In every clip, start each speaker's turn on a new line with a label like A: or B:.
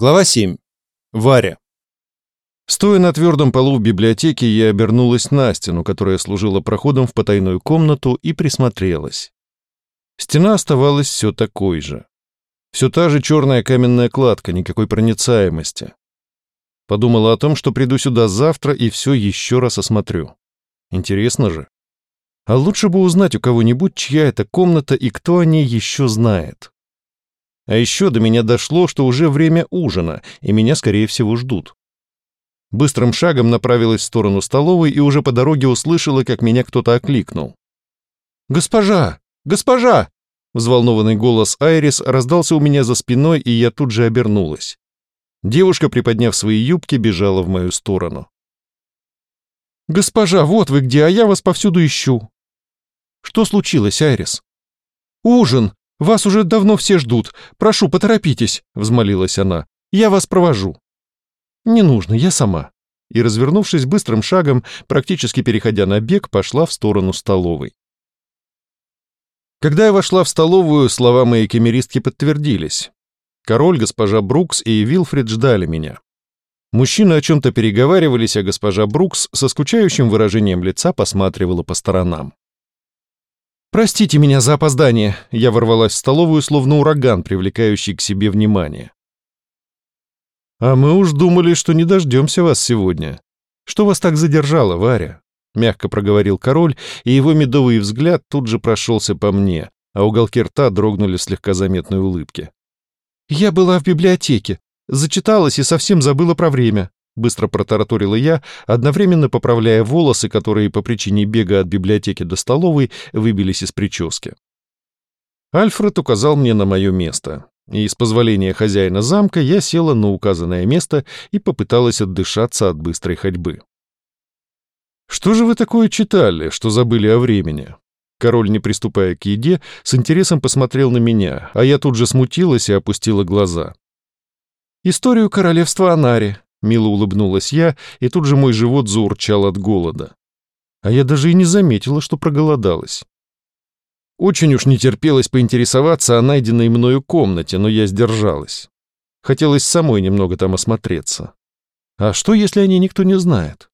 A: Глава 7. Варя. Стоя на твердом полу в библиотеке, я обернулась на стену, которая служила проходом в потайную комнату, и присмотрелась. Стена оставалась все такой же. Все та же черная каменная кладка, никакой проницаемости. Подумала о том, что приду сюда завтра и все еще раз осмотрю. Интересно же. А лучше бы узнать у кого-нибудь, чья это комната и кто о ней еще знает. А еще до меня дошло, что уже время ужина, и меня, скорее всего, ждут. Быстрым шагом направилась в сторону столовой и уже по дороге услышала, как меня кто-то окликнул. «Госпожа! Госпожа!» Взволнованный голос Айрис раздался у меня за спиной, и я тут же обернулась. Девушка, приподняв свои юбки, бежала в мою сторону. «Госпожа, вот вы где, а я вас повсюду ищу!» «Что случилось, Айрис?» «Ужин! «Вас уже давно все ждут. Прошу, поторопитесь», — взмолилась она. «Я вас провожу». «Не нужно, я сама». И, развернувшись быстрым шагом, практически переходя на бег, пошла в сторону столовой. Когда я вошла в столовую, слова моей кемеристки подтвердились. Король, госпожа Брукс и Вилфрид ждали меня. Мужчины о чем-то переговаривались, а госпожа Брукс со скучающим выражением лица посматривала по сторонам. «Простите меня за опоздание!» Я ворвалась в столовую, словно ураган, привлекающий к себе внимание. «А мы уж думали, что не дождемся вас сегодня. Что вас так задержало, Варя?» Мягко проговорил король, и его медовый взгляд тут же прошелся по мне, а уголки рта дрогнули в слегка заметной улыбки. «Я была в библиотеке, зачиталась и совсем забыла про время», Быстро протараторила я, одновременно поправляя волосы, которые по причине бега от библиотеки до столовой выбились из прически. Альфред указал мне на мое место, и с позволения хозяина замка я села на указанное место и попыталась отдышаться от быстрой ходьбы. «Что же вы такое читали, что забыли о времени?» Король, не приступая к еде, с интересом посмотрел на меня, а я тут же смутилась и опустила глаза. «Историю королевства Анари», Мило улыбнулась я, и тут же мой живот заурчал от голода. А я даже и не заметила, что проголодалась. Очень уж не терпелось поинтересоваться о найденной мною комнате, но я сдержалась. Хотелось самой немного там осмотреться. А что, если о ней никто не знает?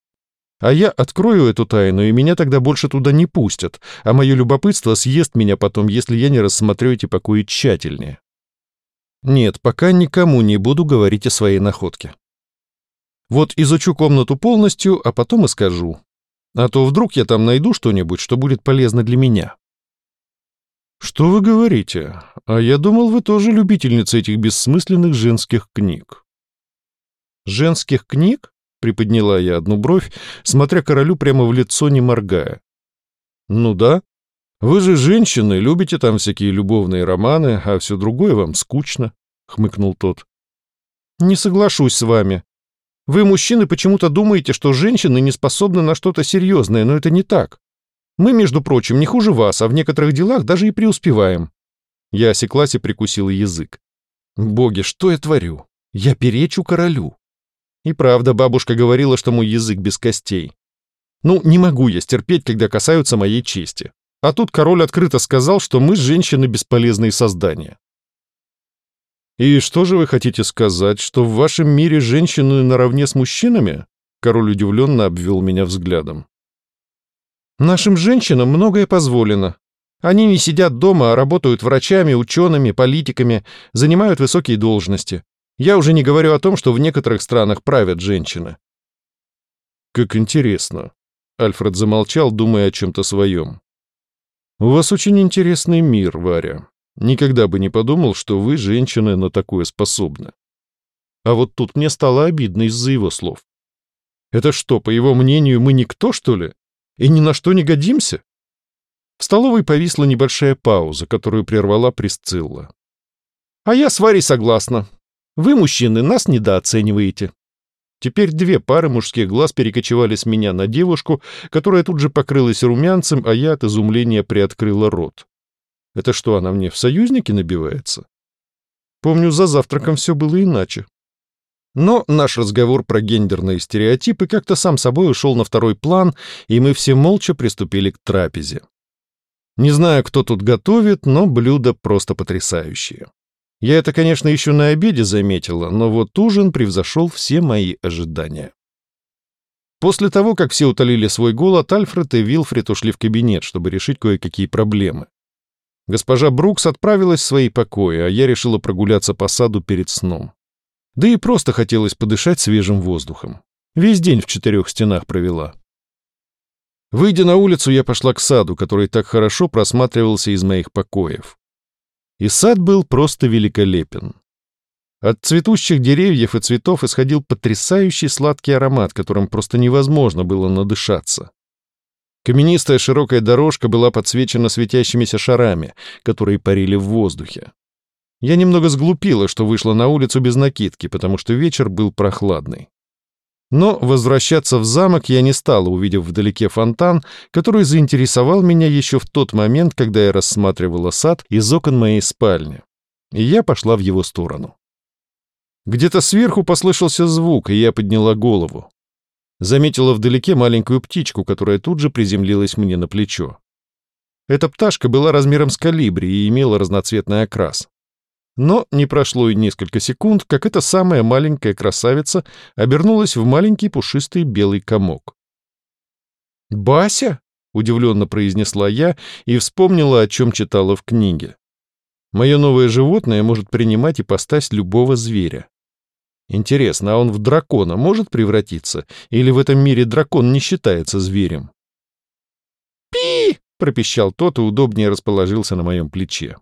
A: А я открою эту тайну, и меня тогда больше туда не пустят, а мое любопытство съест меня потом, если я не рассмотрю эти покои тщательнее. Нет, пока никому не буду говорить о своей находке. Вот изучу комнату полностью, а потом и скажу. А то вдруг я там найду что-нибудь, что будет полезно для меня. Что вы говорите? А я думал, вы тоже любительница этих бессмысленных женских книг. Женских книг? Приподняла я одну бровь, смотря королю прямо в лицо, не моргая. Ну да. Вы же женщины, любите там всякие любовные романы, а все другое вам скучно, хмыкнул тот. Не соглашусь с вами, вы, мужчины, почему-то думаете, что женщины не способны на что-то серьезное, но это не так. Мы, между прочим, не хуже вас, а в некоторых делах даже и преуспеваем». Я осеклась и прикусила язык. «Боги, что я творю? Я перечу королю». И правда, бабушка говорила, что мой язык без костей. Ну, не могу я стерпеть, когда касаются моей чести. А тут король открыто сказал, что мы, женщины, бесполезные создания. И что же вы хотите сказать, что в вашем мире женщины наравне с мужчинами? Король удивленно обвел меня взглядом. Нашим женщинам многое позволено. Они не сидят дома, а работают врачами, учеными, политиками, занимают высокие должности. Я уже не говорю о том, что в некоторых странах правят женщины. Как интересно. Альфред замолчал, думая о чем-то своем. У вас очень интересный мир, Варя. Никогда бы не подумал, что вы, женщина, на такое способны. А вот тут мне стало обидно из-за его слов. Это что, по его мнению, мы никто, что ли? И ни на что не годимся? В столовой повисла небольшая пауза, которую прервала Присцилла. «А я с Варей согласна. Вы, мужчины, нас недооцениваете». Теперь две пары мужских глаз перекочевали с меня на девушку, которая тут же покрылась румянцем, а я от изумления приоткрыла рот. Это что, она мне в союзники набивается? Помню, за завтраком все было иначе. Но наш разговор про гендерные стереотипы как-то сам собой ушел на второй план, и мы все молча приступили к трапезе. Не знаю, кто тут готовит, но блюда просто потрясающие. Я это, конечно, еще на обеде заметила, но вот ужин превзошел все мои ожидания. После того, как все утолили свой голод, Альфред и Вилфред ушли в кабинет, чтобы решить кое-какие проблемы. Госпожа Брукс отправилась в свои покои, а я решила прогуляться по саду перед сном. Да и просто хотелось подышать свежим воздухом. Весь день в четырех стенах провела. Выйдя на улицу, я пошла к саду, который так хорошо просматривался из моих покоев. И сад был просто великолепен. От цветущих деревьев и цветов исходил потрясающий сладкий аромат, которым просто невозможно было надышаться. Каменистая широкая дорожка была подсвечена светящимися шарами, которые парили в воздухе. Я немного сглупила, что вышла на улицу без накидки, потому что вечер был прохладный. Но возвращаться в замок я не стала, увидев вдалеке фонтан, который заинтересовал меня еще в тот момент, когда я рассматривала сад из окон моей спальни. И я пошла в его сторону. Где-то сверху послышался звук, и я подняла голову заметила вдалеке маленькую птичку, которая тут же приземлилась мне на плечо. Эта пташка была размером с калибри и имела разноцветный окрас. Но не прошло и несколько секунд, как эта самая маленькая красавица обернулась в маленький пушистый белый комок. «Бася?» — удивленно произнесла я и вспомнила, о чем читала в книге. «Мое новое животное может принимать и постать любого зверя». Интересно, а он в дракона может превратиться? Или в этом мире дракон не считается зверем? «Пи!» — пропищал тот и удобнее расположился на моем плече.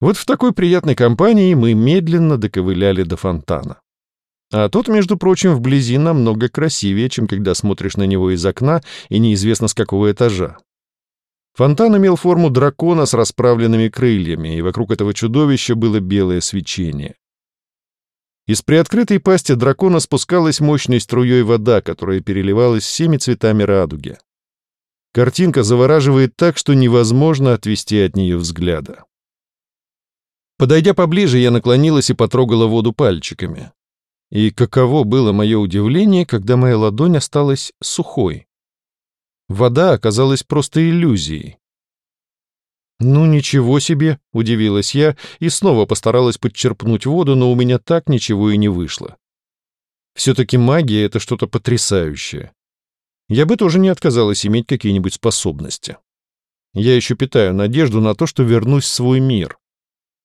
A: Вот в такой приятной компании мы медленно доковыляли до фонтана. А тот, между прочим, вблизи намного красивее, чем когда смотришь на него из окна и неизвестно с какого этажа. Фонтан имел форму дракона с расправленными крыльями, и вокруг этого чудовища было белое свечение. Из приоткрытой пасти дракона спускалась мощной струей вода, которая переливалась всеми цветами радуги. Картинка завораживает так, что невозможно отвести от нее взгляда. Подойдя поближе, я наклонилась и потрогала воду пальчиками. И каково было мое удивление, когда моя ладонь осталась сухой. Вода оказалась просто иллюзией. «Ну ничего себе!» — удивилась я и снова постаралась подчерпнуть воду, но у меня так ничего и не вышло. Все-таки магия — это что-то потрясающее. Я бы тоже не отказалась иметь какие-нибудь способности. Я еще питаю надежду на то, что вернусь в свой мир.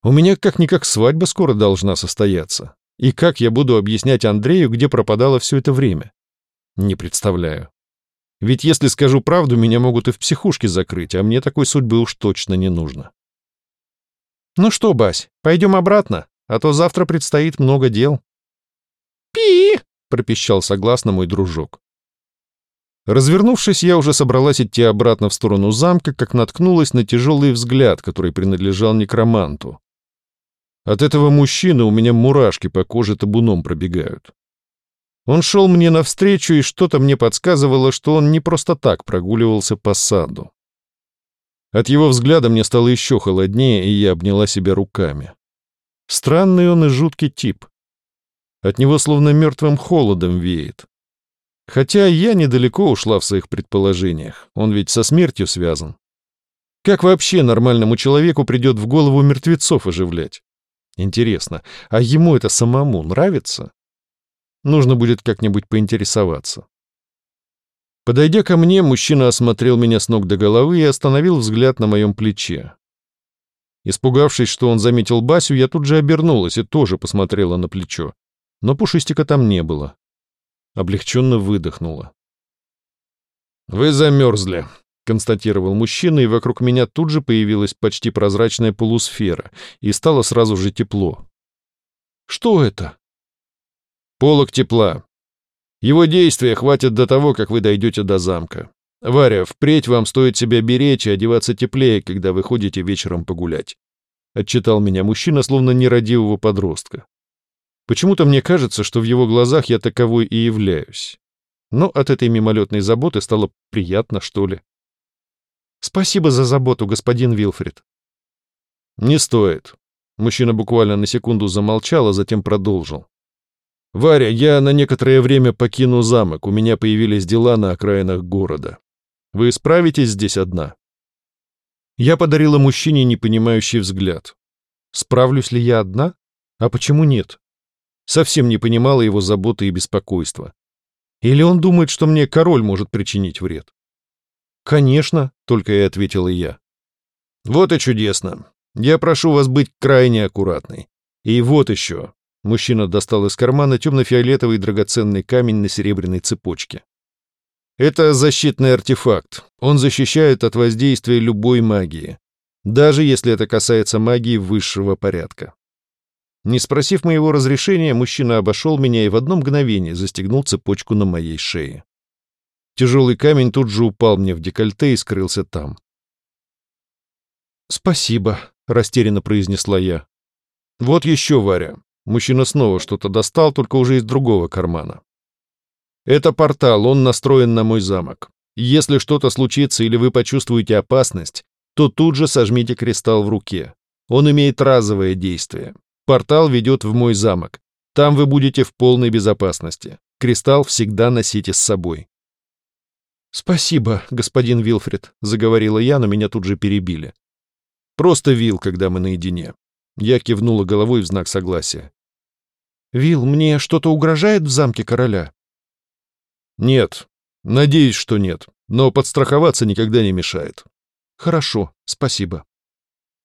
A: У меня как-никак свадьба скоро должна состояться. И как я буду объяснять Андрею, где пропадало все это время? Не представляю. Ведь если скажу правду, меня могут и в психушке закрыть, а мне такой судьбы уж точно не нужно. Ну что, Бась, пойдем обратно, а то завтра предстоит много дел. Пи! пропищал согласно мой дружок. Развернувшись, я уже собралась идти обратно в сторону замка, как наткнулась на тяжелый взгляд, который принадлежал некроманту. От этого мужчины у меня мурашки по коже табуном пробегают. Он шел мне навстречу, и что-то мне подсказывало, что он не просто так прогуливался по саду. От его взгляда мне стало еще холоднее, и я обняла себя руками. Странный он и жуткий тип. От него словно мертвым холодом веет. Хотя я недалеко ушла в своих предположениях, он ведь со смертью связан. Как вообще нормальному человеку придет в голову мертвецов оживлять? Интересно, а ему это самому нравится? Нужно будет как-нибудь поинтересоваться. Подойдя ко мне, мужчина осмотрел меня с ног до головы и остановил взгляд на моем плече. Испугавшись, что он заметил Басю, я тут же обернулась и тоже посмотрела на плечо. Но Пушистика там не было. Облегченно выдохнула. «Вы замерзли», — констатировал мужчина, и вокруг меня тут же появилась почти прозрачная полусфера, и стало сразу же тепло. «Что это?» Полок тепла. Его действия хватит до того, как вы дойдете до замка. Варя, впредь вам стоит себя беречь и одеваться теплее, когда вы ходите вечером погулять. Отчитал меня мужчина, словно нерадивого подростка. Почему-то мне кажется, что в его глазах я таковой и являюсь. Но от этой мимолетной заботы стало приятно, что ли. Спасибо за заботу, господин Вилфрид. Не стоит. Мужчина буквально на секунду замолчал, а затем продолжил. «Варя, я на некоторое время покину замок, у меня появились дела на окраинах города. Вы справитесь здесь одна?» Я подарила мужчине непонимающий взгляд. «Справлюсь ли я одна? А почему нет?» Совсем не понимала его заботы и беспокойства. «Или он думает, что мне король может причинить вред?» «Конечно», — только и ответила я. «Вот и чудесно. Я прошу вас быть крайне аккуратной. И вот еще. Мужчина достал из кармана темно-фиолетовый драгоценный камень на серебряной цепочке. Это защитный артефакт. Он защищает от воздействия любой магии, даже если это касается магии высшего порядка. Не спросив моего разрешения, мужчина обошел меня и в одно мгновение застегнул цепочку на моей шее. Тяжелый камень тут же упал мне в декольте и скрылся там. «Спасибо», — растерянно произнесла я. «Вот еще, Варя, Мужчина снова что-то достал, только уже из другого кармана. «Это портал, он настроен на мой замок. Если что-то случится или вы почувствуете опасность, то тут же сожмите кристалл в руке. Он имеет разовое действие. Портал ведет в мой замок. Там вы будете в полной безопасности. Кристалл всегда носите с собой». «Спасибо, господин Вилфред», — заговорила я, но меня тут же перебили. «Просто Вил, когда мы наедине. Я кивнула головой в знак согласия. «Вилл, мне что-то угрожает в замке короля?» «Нет. Надеюсь, что нет. Но подстраховаться никогда не мешает». «Хорошо, спасибо».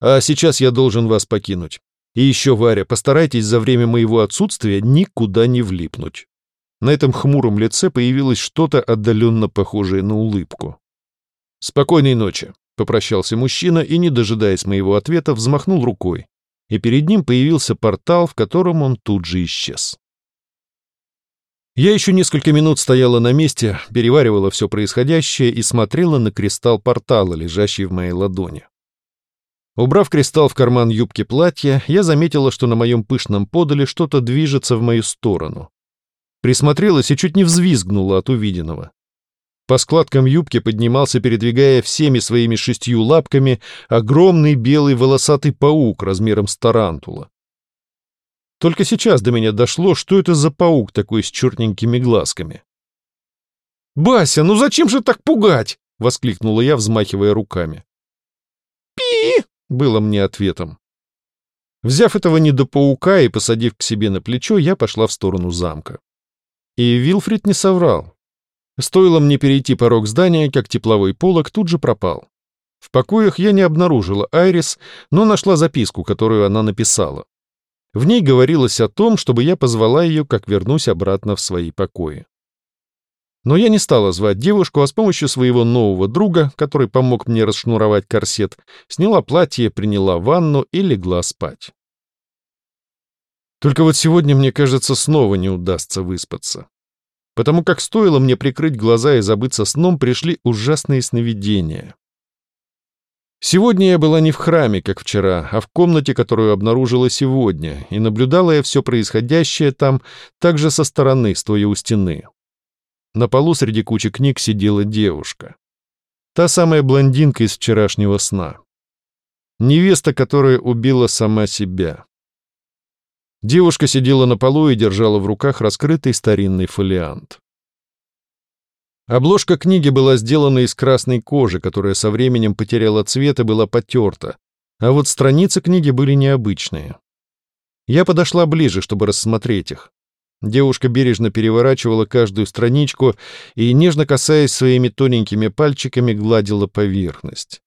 A: «А сейчас я должен вас покинуть. И еще, Варя, постарайтесь за время моего отсутствия никуда не влипнуть». На этом хмуром лице появилось что-то отдаленно похожее на улыбку. «Спокойной ночи», — попрощался мужчина и, не дожидаясь моего ответа, взмахнул рукой, и перед ним появился портал, в котором он тут же исчез. Я еще несколько минут стояла на месте, переваривала все происходящее и смотрела на кристалл портала, лежащий в моей ладони. Убрав кристалл в карман юбки платья, я заметила, что на моем пышном подоле что-то движется в мою сторону. Присмотрелась и чуть не взвизгнула от увиденного. По складкам юбки поднимался, передвигая всеми своими шестью лапками, огромный белый волосатый паук размером с тарантула. Только сейчас до меня дошло, что это за паук такой с черненькими глазками. «Бася, ну зачем же так пугать?» — воскликнула я, взмахивая руками. «Пи!» — было мне ответом. Взяв этого недопаука и посадив к себе на плечо, я пошла в сторону замка. И Вилфрид не соврал. Стоило мне перейти порог здания, как тепловой полог тут же пропал. В покоях я не обнаружила Айрис, но нашла записку, которую она написала. В ней говорилось о том, чтобы я позвала ее, как вернусь обратно в свои покои. Но я не стала звать девушку, а с помощью своего нового друга, который помог мне расшнуровать корсет, сняла платье, приняла ванну и легла спать. Только вот сегодня, мне кажется, снова не удастся выспаться потому как стоило мне прикрыть глаза и забыться сном, пришли ужасные сновидения. Сегодня я была не в храме, как вчера, а в комнате, которую обнаружила сегодня, и наблюдала я все происходящее там также со стороны, стоя у стены. На полу среди кучи книг сидела девушка. Та самая блондинка из вчерашнего сна. Невеста, которая убила сама себя. Девушка сидела на полу и держала в руках раскрытый старинный фолиант. Обложка книги была сделана из красной кожи, которая со временем потеряла цвет и была потерта, а вот страницы книги были необычные. Я подошла ближе, чтобы рассмотреть их. Девушка бережно переворачивала каждую страничку и, нежно касаясь своими тоненькими пальчиками, гладила поверхность.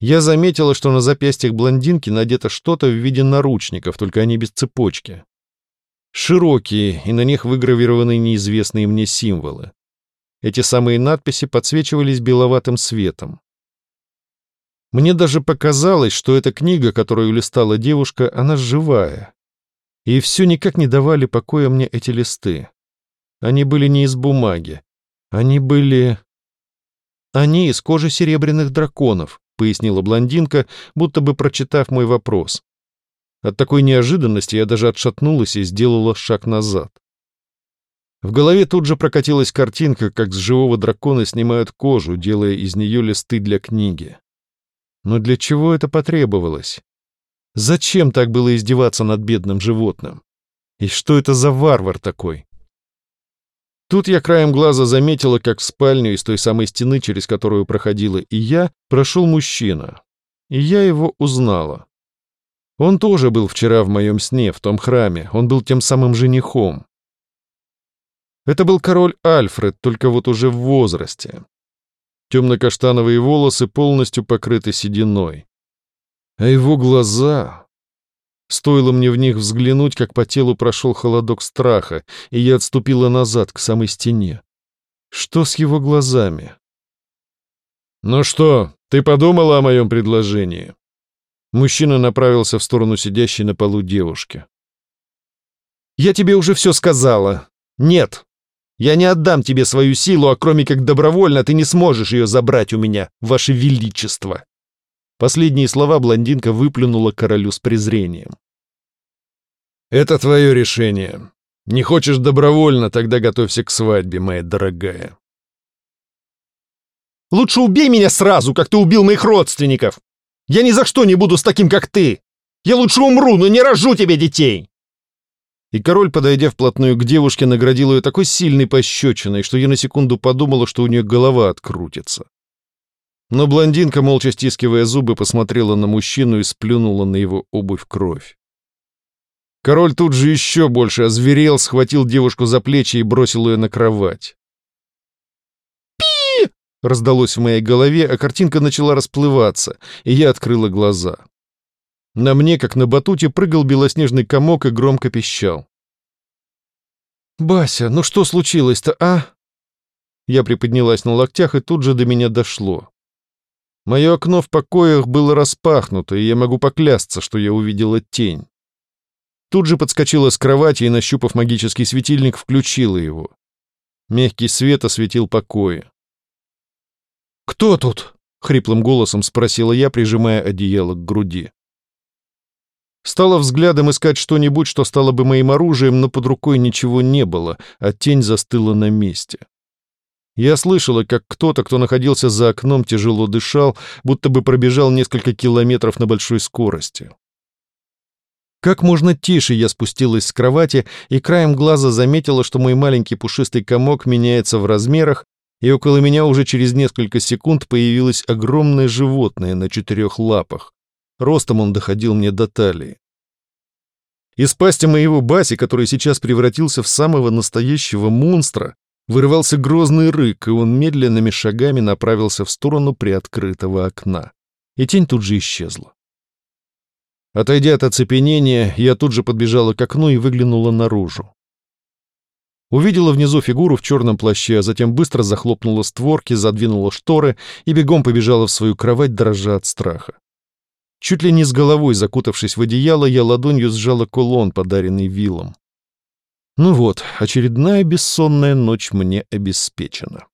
A: Я заметила, что на запястьях блондинки надето что-то в виде наручников, только они без цепочки. Широкие, и на них выгравированы неизвестные мне символы. Эти самые надписи подсвечивались беловатым светом. Мне даже показалось, что эта книга, которую листала девушка, она живая. И все никак не давали покоя мне эти листы. Они были не из бумаги. Они были... Они из кожи серебряных драконов, — пояснила блондинка, будто бы прочитав мой вопрос. От такой неожиданности я даже отшатнулась и сделала шаг назад. В голове тут же прокатилась картинка, как с живого дракона снимают кожу, делая из нее листы для книги. Но для чего это потребовалось? Зачем так было издеваться над бедным животным? И что это за варвар такой? Тут я краем глаза заметила, как в спальню из той самой стены, через которую проходила и я, прошел мужчина. И я его узнала. Он тоже был вчера в моем сне, в том храме. Он был тем самым женихом. Это был король Альфред, только вот уже в возрасте. Темно-каштановые волосы полностью покрыты сединой. А его глаза... Стоило мне в них взглянуть, как по телу прошел холодок страха, и я отступила назад, к самой стене. Что с его глазами? «Ну что, ты подумала о моем предложении?» Мужчина направился в сторону сидящей на полу девушки. «Я тебе уже все сказала. Нет, я не отдам тебе свою силу, а кроме как добровольно ты не сможешь ее забрать у меня, ваше величество!» Последние слова блондинка выплюнула королю с презрением. «Это твое решение. Не хочешь добровольно, тогда готовься к свадьбе, моя дорогая».
B: «Лучше убей меня сразу, как ты убил моих родственников! Я ни за что не буду с таким, как ты! Я лучше умру, но не рожу тебе детей!»
A: И король, подойдя вплотную к девушке, наградил ее такой сильной пощечиной, что я на секунду подумала, что у нее голова открутится. Но блондинка, молча стискивая зубы, посмотрела на мужчину и сплюнула на его обувь кровь. Король тут же еще больше озверел, схватил девушку за плечи и бросил ее на кровать.
B: «Пи!»
A: — раздалось в моей голове, а картинка начала расплываться, и я открыла глаза. На мне, как на батуте, прыгал белоснежный комок и громко пищал. «Бася, ну что случилось-то, а?» Я приподнялась на локтях, и тут же до меня дошло. Мое окно в покоях было распахнуто, и я могу поклясться, что я увидела тень. Тут же подскочила с кровати и, нащупав магический светильник, включила его. Мягкий свет осветил покои.
B: «Кто тут?» — хриплым голосом спросила я, прижимая одеяло к груди.
A: Стала взглядом искать что-нибудь, что стало бы моим оружием, но под рукой ничего не было, а тень застыла на месте. Я слышала, как кто-то, кто находился за окном, тяжело дышал, будто бы пробежал несколько километров на большой скорости. Как можно тише я спустилась с кровати и краем глаза заметила, что мой маленький пушистый комок меняется в размерах, и около меня уже через несколько секунд появилось огромное животное на четырех лапах. Ростом он доходил мне до талии. Из пасти моего Баси, который сейчас превратился в самого настоящего монстра, Вырывался грозный рык, и он медленными шагами направился в сторону приоткрытого окна. И тень тут же исчезла. Отойдя от оцепенения, я тут же подбежала к окну и выглянула наружу. Увидела внизу фигуру в черном плаще, а затем быстро захлопнула створки, задвинула шторы и бегом побежала в свою кровать, дрожа от страха. Чуть ли не с головой закутавшись в одеяло, я ладонью сжала кулон, подаренный вилом. Ну вот, очередная бессонная ночь мне обеспечена.